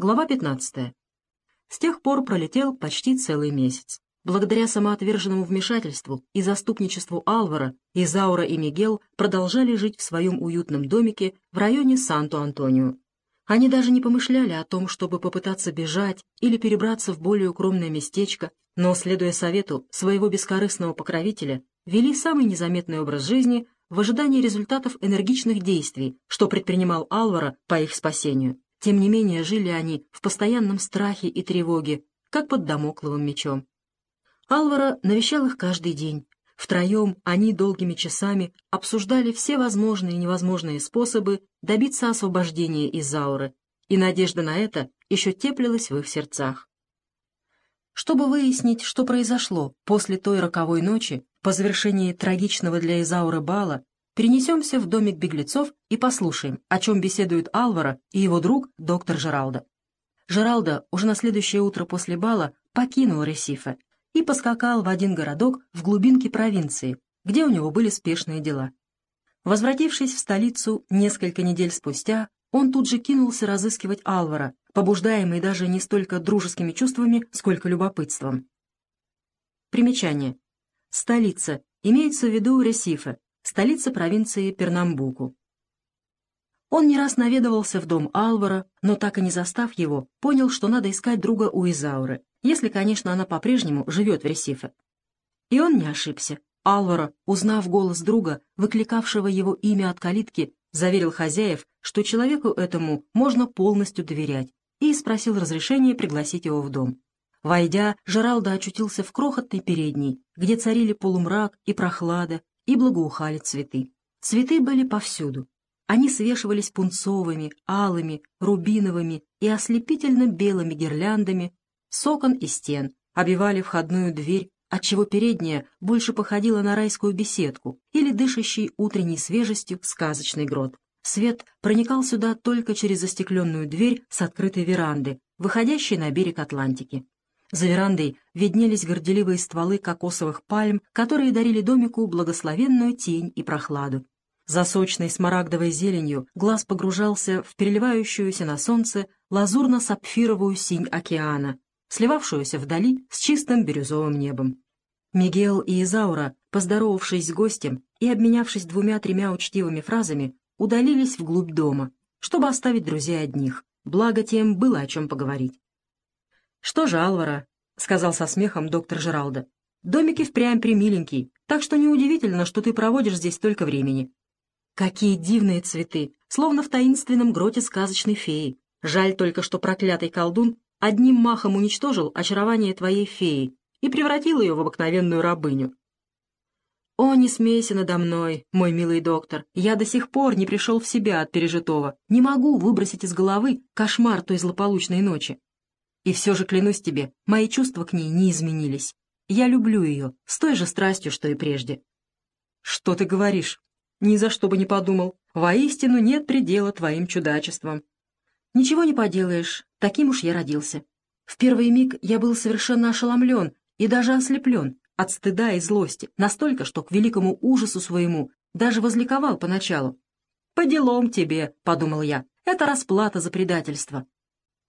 Глава 15. С тех пор пролетел почти целый месяц. Благодаря самоотверженному вмешательству и заступничеству Алвара, Изаура и Мигел продолжали жить в своем уютном домике в районе Санту-Антонио. Они даже не помышляли о том, чтобы попытаться бежать или перебраться в более укромное местечко, но, следуя совету своего бескорыстного покровителя, вели самый незаметный образ жизни в ожидании результатов энергичных действий, что предпринимал Алвара по их спасению. Тем не менее, жили они в постоянном страхе и тревоге, как под домокловым мечом. Алвара навещал их каждый день. Втроем они долгими часами обсуждали все возможные и невозможные способы добиться освобождения из Зауры, и надежда на это еще теплилась в их сердцах. Чтобы выяснить, что произошло после той роковой ночи, по завершении трагичного для Изауры бала, перенесемся в домик беглецов и послушаем, о чем беседуют Алвара и его друг доктор Жералдо. Жералдо уже на следующее утро после бала покинул Ресифе и поскакал в один городок в глубинке провинции, где у него были спешные дела. Возвратившись в столицу несколько недель спустя, он тут же кинулся разыскивать Алвара, побуждаемый даже не столько дружескими чувствами, сколько любопытством. Примечание. Столица. Имеется в виду Ресифе, столица провинции Пернамбуку. Он не раз наведывался в дом Алвара, но так и не застав его, понял, что надо искать друга у Изауры, если, конечно, она по-прежнему живет в Ресифе. И он не ошибся. Алвара, узнав голос друга, выкликавшего его имя от калитки, заверил хозяев, что человеку этому можно полностью доверять, и спросил разрешения пригласить его в дом. Войдя, Жералдо очутился в крохотной передней, где царили полумрак и прохлада, и благоухали цветы. Цветы были повсюду. Они свешивались пунцовыми, алыми, рубиновыми и ослепительно белыми гирляндами с окон и стен, обивали входную дверь, отчего передняя больше походила на райскую беседку или дышащий утренней свежестью сказочный грот. Свет проникал сюда только через застекленную дверь с открытой веранды, выходящей на берег Атлантики. За верандой виднелись горделивые стволы кокосовых пальм, которые дарили домику благословенную тень и прохладу. За сочной смарагдовой зеленью глаз погружался в переливающуюся на солнце лазурно-сапфировую синь океана, сливавшуюся вдали с чистым бирюзовым небом. Мигел и Изаура, поздоровавшись с гостем и обменявшись двумя-тремя учтивыми фразами, удалились вглубь дома, чтобы оставить друзей одних, благо тем было о чем поговорить. «Что же, Алвара?» — сказал со смехом доктор Жералдо. «Домик и впрямь примиленький, так что неудивительно, что ты проводишь здесь столько времени. Какие дивные цветы, словно в таинственном гроте сказочной феи. Жаль только, что проклятый колдун одним махом уничтожил очарование твоей феи и превратил ее в обыкновенную рабыню. «О, не смейся надо мной, мой милый доктор, я до сих пор не пришел в себя от пережитого, не могу выбросить из головы кошмар той злополучной ночи. И все же, клянусь тебе, мои чувства к ней не изменились. Я люблю ее с той же страстью, что и прежде. Что ты говоришь? Ни за что бы не подумал. Воистину нет предела твоим чудачествам. Ничего не поделаешь, таким уж я родился. В первый миг я был совершенно ошеломлен и даже ослеплен от стыда и злости, настолько, что к великому ужасу своему даже возликовал поначалу. «По делам тебе», — подумал я, — «это расплата за предательство.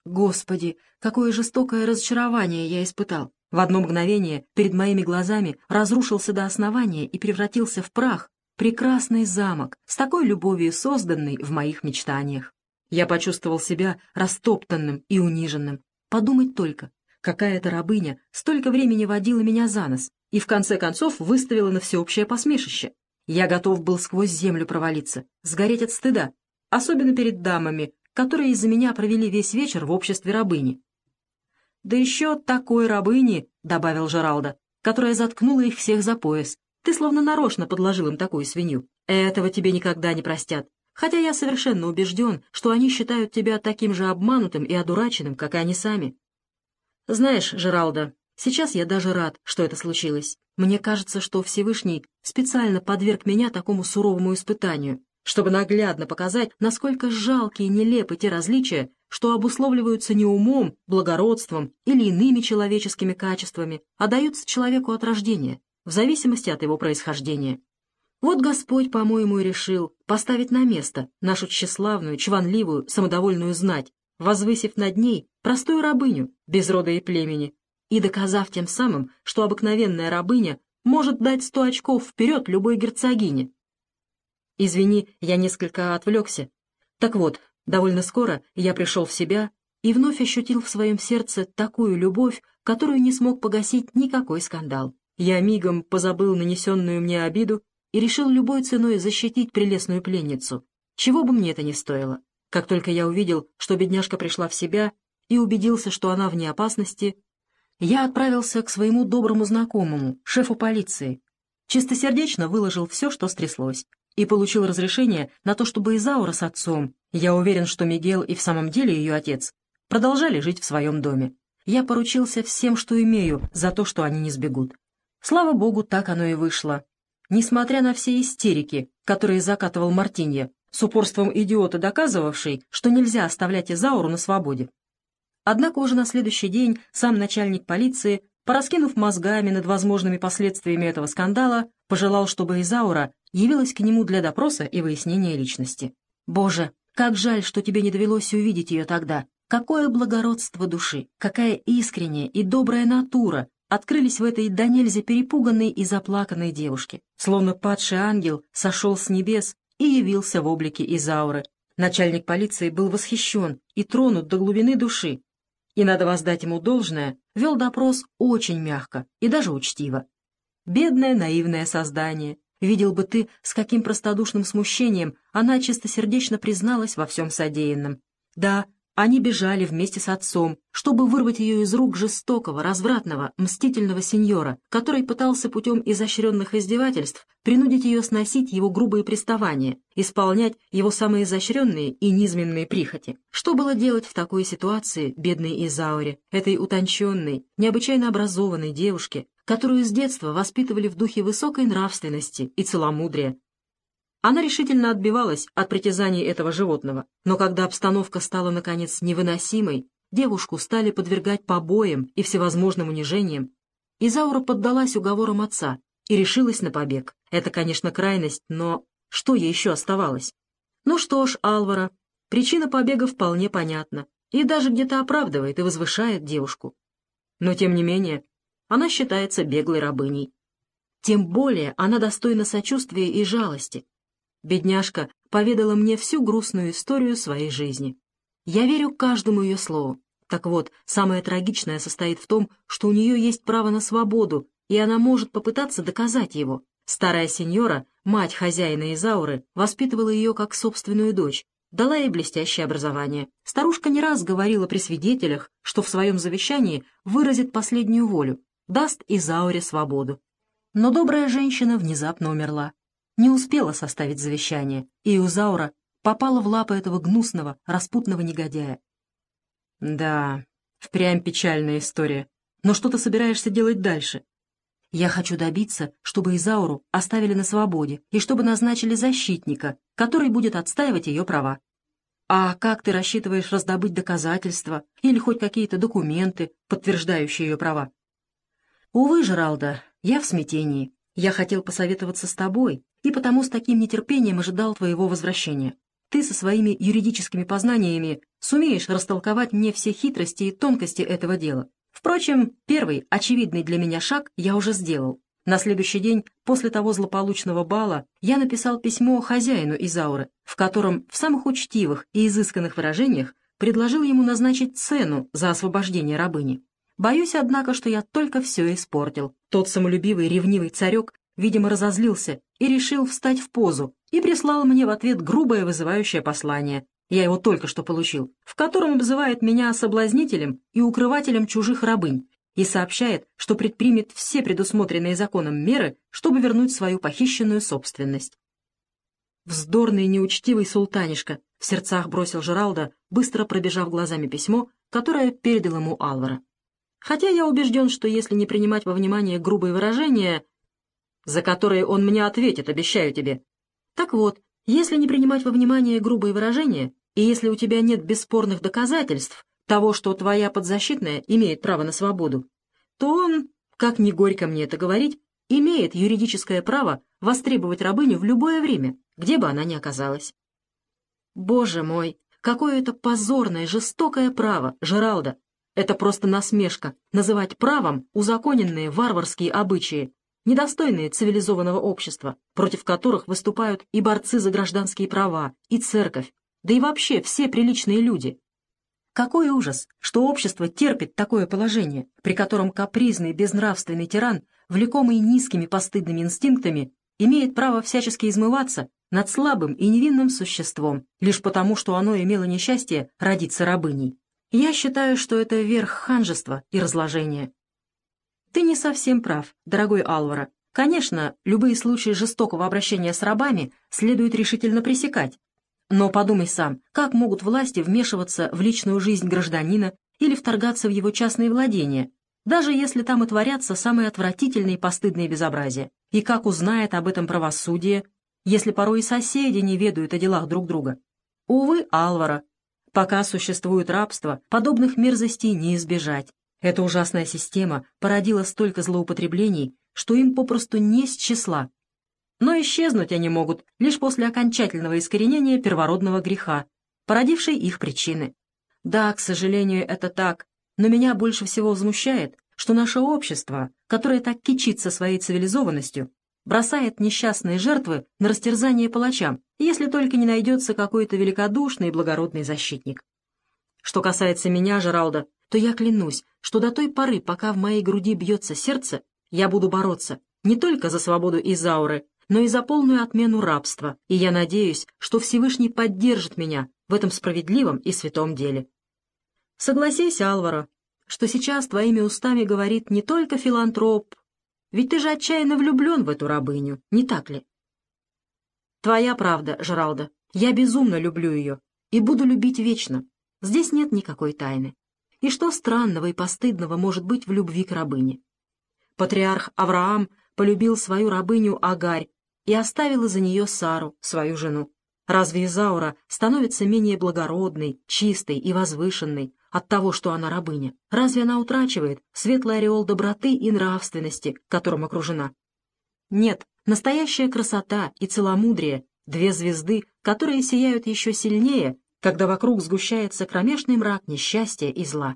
Господи, какое жестокое разочарование я испытал! В одно мгновение перед моими глазами разрушился до основания и превратился в прах прекрасный замок, с такой любовью созданный в моих мечтаниях. Я почувствовал себя растоптанным и униженным. Подумать только, какая-то рабыня столько времени водила меня за нос и в конце концов выставила на всеобщее посмешище. Я готов был сквозь землю провалиться, сгореть от стыда, особенно перед дамами, которые из-за меня провели весь вечер в обществе рабыни. «Да еще такой рабыни», — добавил Жералда, которая заткнула их всех за пояс. «Ты словно нарочно подложил им такую свинью. Этого тебе никогда не простят. Хотя я совершенно убежден, что они считают тебя таким же обманутым и одураченным, как и они сами. Знаешь, Жералда, сейчас я даже рад, что это случилось. Мне кажется, что Всевышний специально подверг меня такому суровому испытанию, чтобы наглядно показать, насколько жалкие и нелепы те различия, что обусловливаются не умом, благородством или иными человеческими качествами, а даются человеку от рождения, в зависимости от его происхождения. Вот Господь, по-моему, и решил поставить на место нашу тщеславную, чванливую, самодовольную знать, возвысив над ней простую рабыню, без рода и племени, и доказав тем самым, что обыкновенная рабыня может дать сто очков вперед любой герцогине. Извини, я несколько отвлекся. Так вот, довольно скоро я пришел в себя и вновь ощутил в своем сердце такую любовь, которую не смог погасить никакой скандал. Я мигом позабыл нанесенную мне обиду и решил любой ценой защитить прелестную пленницу, чего бы мне это ни стоило. Как только я увидел, что бедняжка пришла в себя и убедился, что она вне опасности, я отправился к своему доброму знакомому, шефу полиции. Чистосердечно выложил все, что стряслось, и получил разрешение на то, чтобы Изаура с отцом, я уверен, что Мигел и в самом деле ее отец, продолжали жить в своем доме. Я поручился всем, что имею, за то, что они не сбегут. Слава богу, так оно и вышло. Несмотря на все истерики, которые закатывал Мартинья, с упорством идиота доказывавший, что нельзя оставлять Изауру на свободе. Однако уже на следующий день сам начальник полиции, пораскинув мозгами над возможными последствиями этого скандала, пожелал, чтобы Изаура явилась к нему для допроса и выяснения личности. «Боже, как жаль, что тебе не довелось увидеть ее тогда. Какое благородство души, какая искренняя и добрая натура открылись в этой до нельзя перепуганной и заплаканной девушке. Словно падший ангел сошел с небес и явился в облике Изауры. Начальник полиции был восхищен и тронут до глубины души, и, надо воздать ему должное, вел допрос очень мягко и даже учтиво. Бедное наивное создание, видел бы ты, с каким простодушным смущением она чистосердечно призналась во всем содеянном. Да, они бежали вместе с отцом, чтобы вырвать ее из рук жестокого, развратного, мстительного сеньора, который пытался путем изощренных издевательств принудить ее сносить его грубые приставания, исполнять его самые изощренные и низменные прихоти. Что было делать в такой ситуации бедной Изауре, этой утонченной, необычайно образованной девушке, которую с детства воспитывали в духе высокой нравственности и целомудрия, она решительно отбивалась от притязаний этого животного, но когда обстановка стала, наконец, невыносимой, девушку стали подвергать побоям и всевозможным унижениям, Изаура поддалась уговорам отца и решилась на побег. Это, конечно, крайность, но что ей еще оставалось? Ну что ж, Алвара, причина побега вполне понятна и даже где-то оправдывает и возвышает девушку. Но, тем не менее, она считается беглой рабыней. Тем более она достойна сочувствия и жалости, Бедняжка поведала мне всю грустную историю своей жизни. Я верю каждому ее слову. Так вот, самое трагичное состоит в том, что у нее есть право на свободу, и она может попытаться доказать его. Старая сеньора, мать хозяина Изауры, воспитывала ее как собственную дочь, дала ей блестящее образование. Старушка не раз говорила при свидетелях, что в своем завещании выразит последнюю волю, даст Изауре свободу. Но добрая женщина внезапно умерла не успела составить завещание, и Иузаура попала в лапы этого гнусного, распутного негодяя. Да, впрямь печальная история. Но что ты собираешься делать дальше? Я хочу добиться, чтобы Изауру оставили на свободе и чтобы назначили защитника, который будет отстаивать ее права. А как ты рассчитываешь раздобыть доказательства или хоть какие-то документы, подтверждающие ее права? Увы, Жералда, я в смятении. Я хотел посоветоваться с тобой, и потому с таким нетерпением ожидал твоего возвращения. Ты со своими юридическими познаниями сумеешь растолковать мне все хитрости и тонкости этого дела. Впрочем, первый, очевидный для меня шаг я уже сделал. На следующий день, после того злополучного бала, я написал письмо хозяину Изауры, в котором в самых учтивых и изысканных выражениях предложил ему назначить цену за освобождение рабыни. Боюсь, однако, что я только все испортил. Тот самолюбивый ревнивый царек видимо, разозлился и решил встать в позу, и прислал мне в ответ грубое вызывающее послание. Я его только что получил, в котором обзывает меня соблазнителем и укрывателем чужих рабынь и сообщает, что предпримет все предусмотренные законом меры, чтобы вернуть свою похищенную собственность. Вздорный неучтивый султанишка в сердцах бросил Жералда, быстро пробежав глазами письмо, которое передал ему Алвара. Хотя я убежден, что если не принимать во внимание грубые выражения, за которые он мне ответит, обещаю тебе. Так вот, если не принимать во внимание грубые выражения, и если у тебя нет бесспорных доказательств того, что твоя подзащитная имеет право на свободу, то он, как ни горько мне это говорить, имеет юридическое право востребовать рабыню в любое время, где бы она ни оказалась. Боже мой, какое это позорное, жестокое право, Жералда. Это просто насмешка называть правом узаконенные варварские обычаи, недостойные цивилизованного общества, против которых выступают и борцы за гражданские права, и церковь, да и вообще все приличные люди. Какой ужас, что общество терпит такое положение, при котором капризный, безнравственный тиран, влекомый низкими постыдными инстинктами, имеет право всячески измываться над слабым и невинным существом, лишь потому, что оно имело несчастье родиться рабыней. Я считаю, что это верх ханжества и разложения. Ты не совсем прав, дорогой Алвара. Конечно, любые случаи жестокого обращения с рабами следует решительно пресекать. Но подумай сам, как могут власти вмешиваться в личную жизнь гражданина или вторгаться в его частные владения, даже если там и творятся самые отвратительные и постыдные безобразия? И как узнает об этом правосудие, если порой и соседи не ведают о делах друг друга? Увы, Алвара, пока существует рабство, подобных мерзостей не избежать. Эта ужасная система породила столько злоупотреблений, что им попросту не с числа. Но исчезнуть они могут лишь после окончательного искоренения первородного греха, породившей их причины. Да, к сожалению, это так, но меня больше всего возмущает, что наше общество, которое так кичится своей цивилизованностью, бросает несчастные жертвы на растерзание палачам, если только не найдется какой-то великодушный и благородный защитник. Что касается меня, Жералда, то я клянусь, что до той поры, пока в моей груди бьется сердце, я буду бороться не только за свободу Изауры, но и за полную отмену рабства, и я надеюсь, что Всевышний поддержит меня в этом справедливом и святом деле. Согласись, Алваро, что сейчас твоими устами говорит не только филантроп, ведь ты же отчаянно влюблен в эту рабыню, не так ли? Твоя правда, Жералда, я безумно люблю ее и буду любить вечно. Здесь нет никакой тайны. И что странного и постыдного может быть в любви к рабыне? Патриарх Авраам полюбил свою рабыню Агарь и оставил из-за нее Сару, свою жену. Разве Изаура становится менее благородной, чистой и возвышенной от того, что она рабыня? Разве она утрачивает светлый ореол доброты и нравственности, которым окружена? Нет, настоящая красота и целомудрие — две звезды, которые сияют еще сильнее, когда вокруг сгущается кромешный мрак несчастья и зла.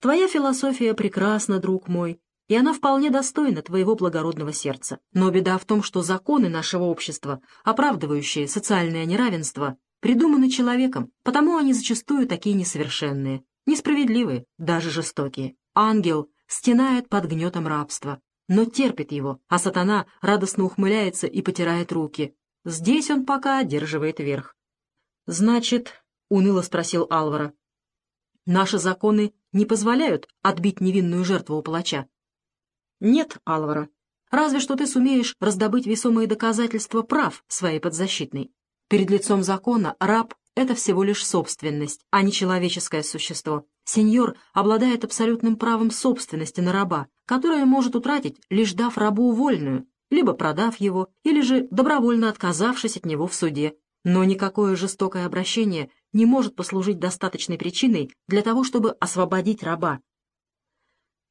Твоя философия прекрасна, друг мой, и она вполне достойна твоего благородного сердца. Но беда в том, что законы нашего общества, оправдывающие социальное неравенство, придуманы человеком, потому они зачастую такие несовершенные, несправедливые, даже жестокие. Ангел стенает под гнетом рабства, но терпит его, а сатана радостно ухмыляется и потирает руки. Здесь он пока одерживает верх. «Значит, — уныло спросил Алвара, — наши законы не позволяют отбить невинную жертву у палача?» «Нет, Алвара. Разве что ты сумеешь раздобыть весомые доказательства прав своей подзащитной. Перед лицом закона раб — это всего лишь собственность, а не человеческое существо. Сеньор обладает абсолютным правом собственности на раба, которое может утратить, лишь дав рабу вольную, либо продав его, или же добровольно отказавшись от него в суде. Но никакое жестокое обращение не может послужить достаточной причиной для того, чтобы освободить раба.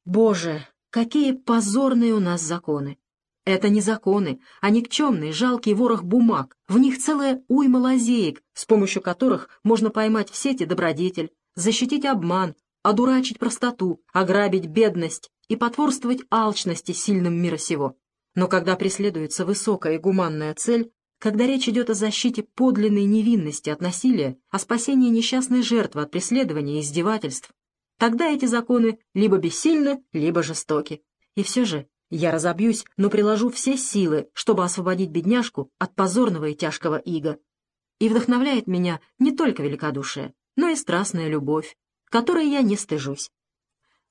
Боже, Какие позорные у нас законы! Это не законы, а никчемный, жалкий ворох бумаг. В них целая уйма лазеек, с помощью которых можно поймать в сети добродетель, защитить обман, одурачить простоту, ограбить бедность и потворствовать алчности сильным мира сего. Но когда преследуется высокая и гуманная цель, когда речь идет о защите подлинной невинности от насилия, о спасении несчастной жертвы от преследования и издевательств, Тогда эти законы либо бессильны, либо жестоки. И все же я разобьюсь, но приложу все силы, чтобы освободить бедняжку от позорного и тяжкого ига. И вдохновляет меня не только великодушие, но и страстная любовь, которой я не стыжусь.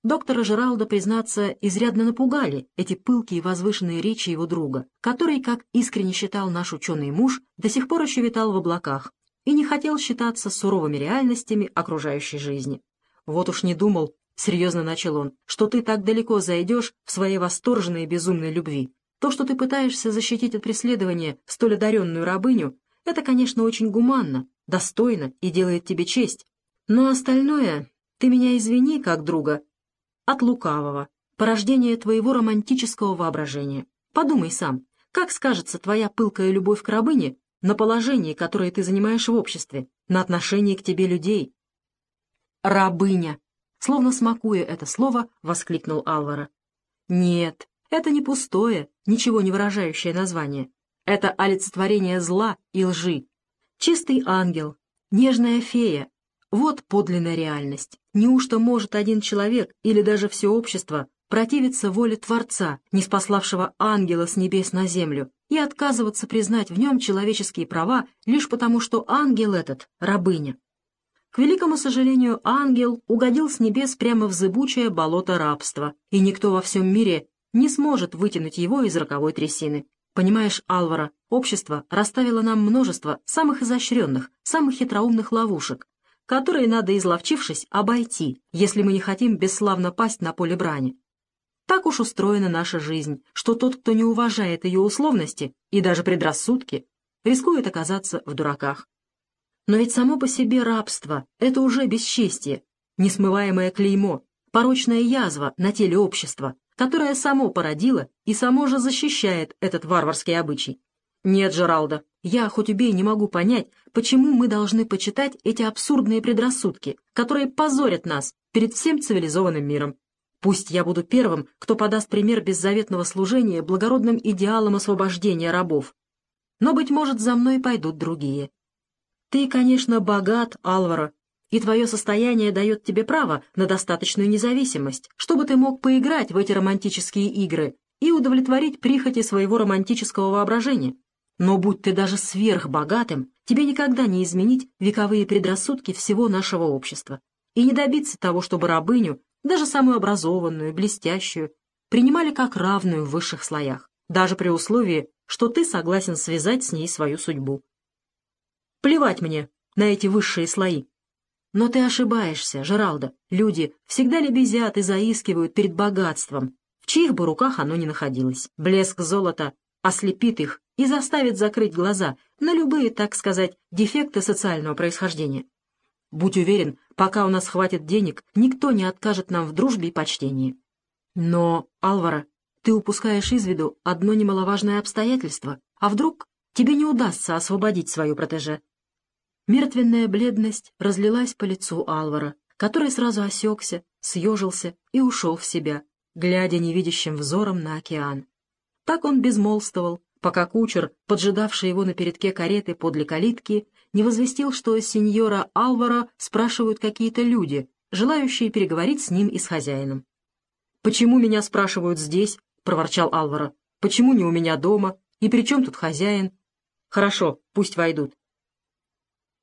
Доктора Жералда, признаться, изрядно напугали эти пылкие и возвышенные речи его друга, который, как искренне считал наш ученый муж, до сих пор еще витал в облаках и не хотел считаться суровыми реальностями окружающей жизни. «Вот уж не думал», — серьезно начал он, «что ты так далеко зайдешь в своей восторженной и безумной любви. То, что ты пытаешься защитить от преследования столь одаренную рабыню, это, конечно, очень гуманно, достойно и делает тебе честь. Но остальное, ты меня извини, как друга, от лукавого, порождения твоего романтического воображения. Подумай сам, как скажется твоя пылкая любовь к рабыне на положение, которое ты занимаешь в обществе, на отношение к тебе людей. «Рабыня!» — словно смакуя это слово, воскликнул Алвара. «Нет, это не пустое, ничего не выражающее название. Это олицетворение зла и лжи. Чистый ангел, нежная фея. Вот подлинная реальность. Неужто может один человек или даже все общество противиться воле Творца, не спаславшего ангела с небес на землю, и отказываться признать в нем человеческие права лишь потому, что ангел этот — рабыня. К великому сожалению, ангел угодил с небес прямо в зыбучее болото рабства, и никто во всем мире не сможет вытянуть его из роковой трясины. Понимаешь, Алвара, общество расставило нам множество самых изощренных, самых хитроумных ловушек, которые надо, изловчившись, обойти, если мы не хотим бесславно пасть на поле брани. Так уж устроена наша жизнь, что тот, кто не уважает ее условности и даже предрассудки, рискует оказаться в дураках. Но ведь само по себе рабство — это уже бесчестие, несмываемое клеймо, порочная язва на теле общества, которое само породило и само же защищает этот варварский обычай. Нет, Джералда, я, хоть убей, не могу понять, почему мы должны почитать эти абсурдные предрассудки, которые позорят нас перед всем цивилизованным миром. Пусть я буду первым, кто подаст пример беззаветного служения благородным идеалам освобождения рабов. Но, быть может, за мной пойдут другие. Ты, конечно, богат, Алваро, и твое состояние дает тебе право на достаточную независимость, чтобы ты мог поиграть в эти романтические игры и удовлетворить прихоти своего романтического воображения. Но будь ты даже сверхбогатым, тебе никогда не изменить вековые предрассудки всего нашего общества и не добиться того, чтобы рабыню даже самую образованную, блестящую, принимали как равную в высших слоях, даже при условии, что ты согласен связать с ней свою судьбу. Плевать мне на эти высшие слои. Но ты ошибаешься, Жералдо. Люди всегда лебезят и заискивают перед богатством, в чьих бы руках оно ни находилось. Блеск золота ослепит их и заставит закрыть глаза на любые, так сказать, дефекты социального происхождения. Будь уверен, пока у нас хватит денег, никто не откажет нам в дружбе и почтении. Но, Алвара, ты упускаешь из виду одно немаловажное обстоятельство. А вдруг тебе не удастся освободить свою протеже? Мертвенная бледность разлилась по лицу Алвара, который сразу осекся, съежился и ушел в себя, глядя невидящим взором на океан. Так он безмолвствовал, пока кучер, поджидавший его на передке кареты подле калитки, не возвестил, что сеньора Алвара спрашивают какие-то люди, желающие переговорить с ним и с хозяином. «Почему меня спрашивают здесь?» — проворчал Алвара. «Почему не у меня дома? И при чем тут хозяин?» «Хорошо, пусть войдут».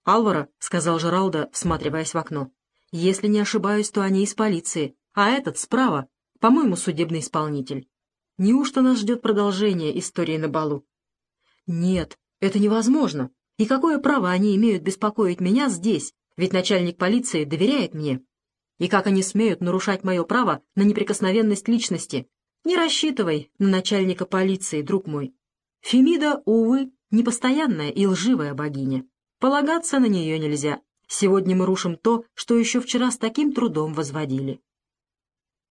«Алвара», — сказал Жералдо, всматриваясь в окно, — «если не ошибаюсь, то они из полиции, а этот справа, по-моему, судебный исполнитель. Неужто нас ждет продолжение истории на балу?» «Нет, это невозможно. И какое право они имеют беспокоить меня здесь, ведь начальник полиции доверяет мне? И как они смеют нарушать мое право на неприкосновенность личности? Не рассчитывай на начальника полиции, друг мой. Фемида, увы, непостоянная и лживая богиня. Полагаться на нее нельзя. Сегодня мы рушим то, что еще вчера с таким трудом возводили.